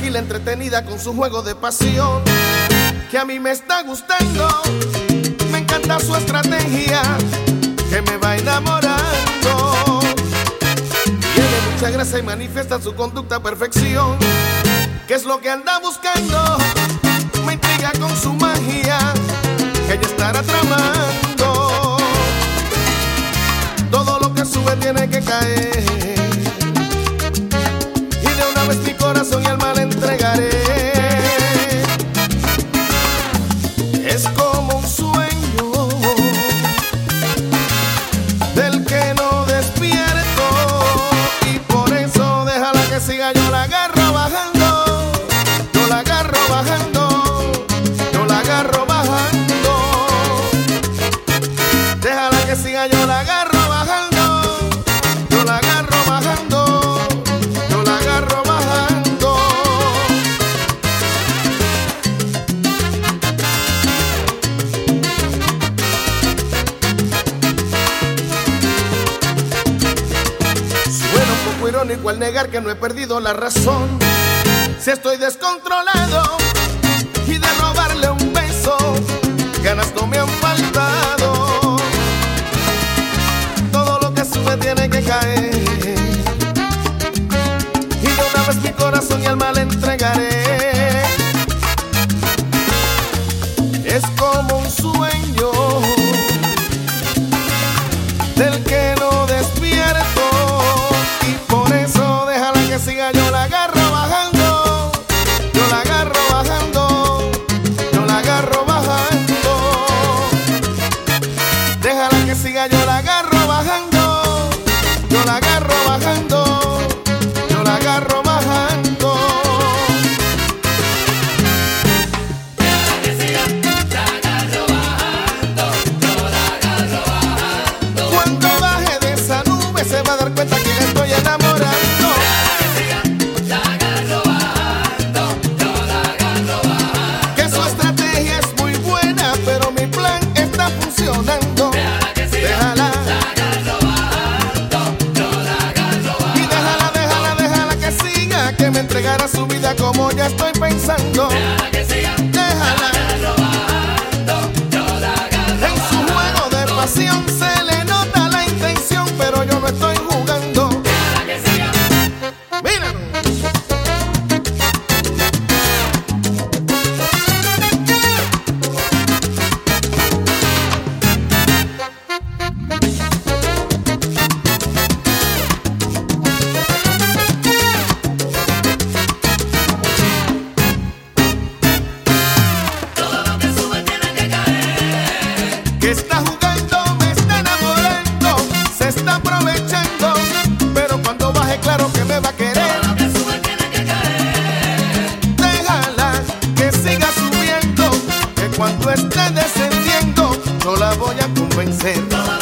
entretenida con su juego de pasión, que a mí me está gustando. Me encanta su estrategia, que me va enamorando. Tiene mucha gracia y manifiesta su conducta a perfección. ¿Qué es lo que anda buscando? Me intriga con su magia, que ella estará tramando. Irónico al negar que no he perdido la razón. Si estoy descontrolado y de robarle un beso, ganas no me han faltado. Todo lo que sube tiene que caer. Y de una vez mi corazón y alma le entregaré. Es como siga yo la agarro bajando yo la agarro bajando yo la agarro bajando. Déjala que siga yo la agarro bajando yo la agarro bajando ya estoy pensando. Déjala. En su juego de pasión se cuando esté descendiendo, no la voy a convencer.